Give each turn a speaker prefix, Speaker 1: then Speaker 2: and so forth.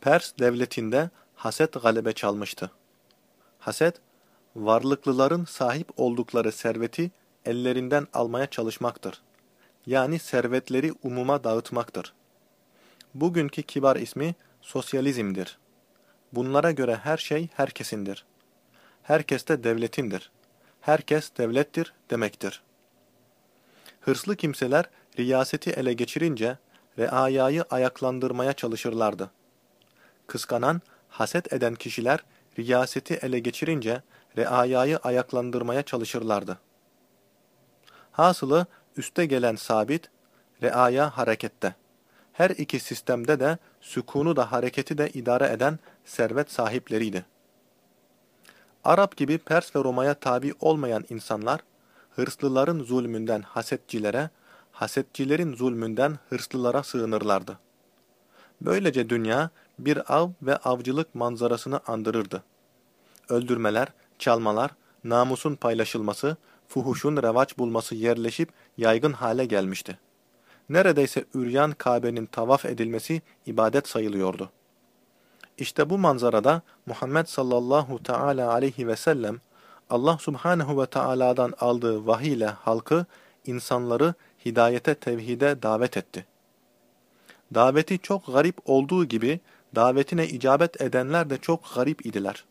Speaker 1: Pers devletinde haset galebe çalmıştı. Haset, varlıklıların sahip oldukları serveti ellerinden almaya çalışmaktır. Yani servetleri umuma dağıtmaktır. Bugünkü kibar ismi sosyalizmdir. Bunlara göre her şey herkesindir. Herkes de devletindir. Herkes devlettir demektir. Hırslı kimseler riyaseti ele geçirince reayayı ayaklandırmaya çalışırlardı. Kıskanan, haset eden kişiler riyaseti ele geçirince reayayı ayaklandırmaya çalışırlardı. Hasılı üste gelen sabit, reaya harekette. Her iki sistemde de sükunu da hareketi de idare eden servet sahipleriydi. Arap gibi Pers ve Roma'ya tabi olmayan insanlar, hırslıların zulmünden hasetçilere, hasetçilerin zulmünden hırslılara sığınırlardı. Böylece dünya bir av ve avcılık manzarasını andırırdı. Öldürmeler, çalmalar, namusun paylaşılması, fuhuşun revaç bulması yerleşip yaygın hale gelmişti. Neredeyse üryan Kabe'nin tavaf edilmesi ibadet sayılıyordu. İşte bu manzarada Muhammed sallallahu teala aleyhi ve sellem Allah subhanehu ve Taala'dan aldığı vahiy ile halkı, insanları hidayete tevhide davet etti. Daveti çok garip olduğu gibi davetine icabet edenler de çok garip idiler.